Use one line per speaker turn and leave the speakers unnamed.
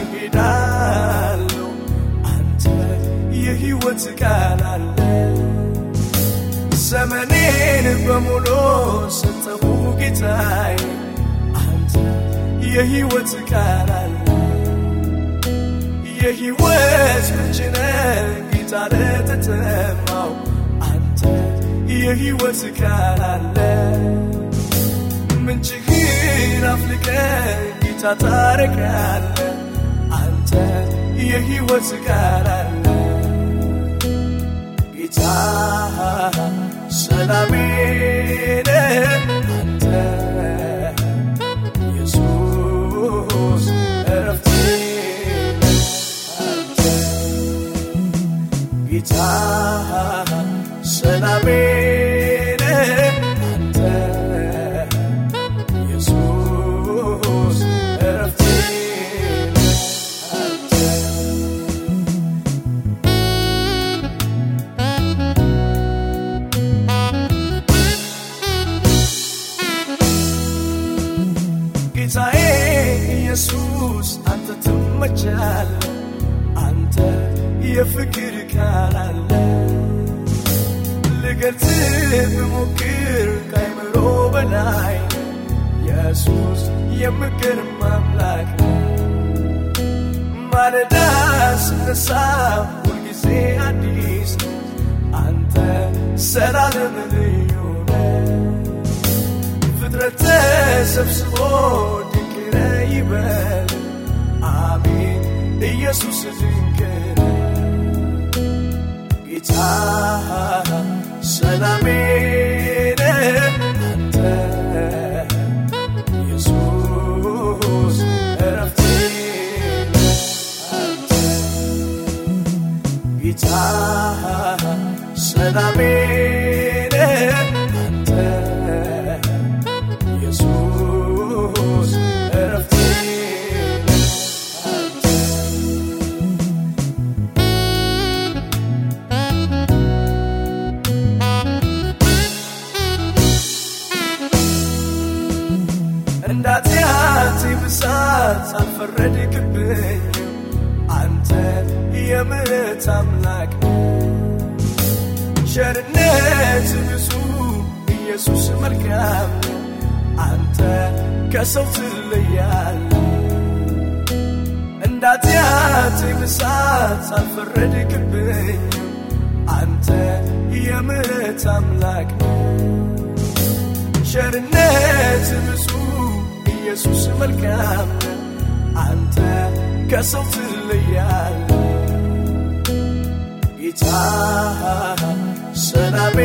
እሄዳለሁ? አንተ የሕይወት ቃል አለ። ዘመኔን በሙሉ ሰጠሁ ጌታዬ፣ አንተ የሕይወት ቃል አለ። የሕይወት ምንጭ ነህ ጌታ ለተጠማው፣ አንተ የሕይወት ቃል አለ። ምንጭህን አፍልቀህ ጌታ ታረቃለህ፣ አንተ የሕይወት ቃል አለ። ጌታ ሰላሜ ነህ አንተ ኢየሱስ እረፍቴ አንተ ጌታ ሰላሜ የፍቅር ቃል አለ። ልገልጽ ብሞክር ከአይምሮ በላይ ኢየሱስ የምገርም አምላክ ነው። ማለዳ ስነሳ ሁልጊዜ አዲስ ነው። አንተ ሰላለም ልዩ ነህ። ፍጥረት ተሰብስቦ ድንቅ ነህ ይበል፣ አሜን። ኢየሱስ ድንቅ ነህ። ጌታ ሰላሜ ነህ አንተ ኢየሱስ እረፍቴ ነህ አንተ ጌታ ሰላሜ ብዛት አልፈረድክብኝ አንተ የምሕረት አምላክ ቸርነት ብዙ ኢየሱስ መልካም አንተ ከሰው ትለያል እንዳትያት ብዛት አልፈረድክብኝ አንተ የምሕረት አምላክ ቸርነት ብዙ ኢየሱስ መልካም አንተ ከሰው ትለያል ጌታ ሰላሜ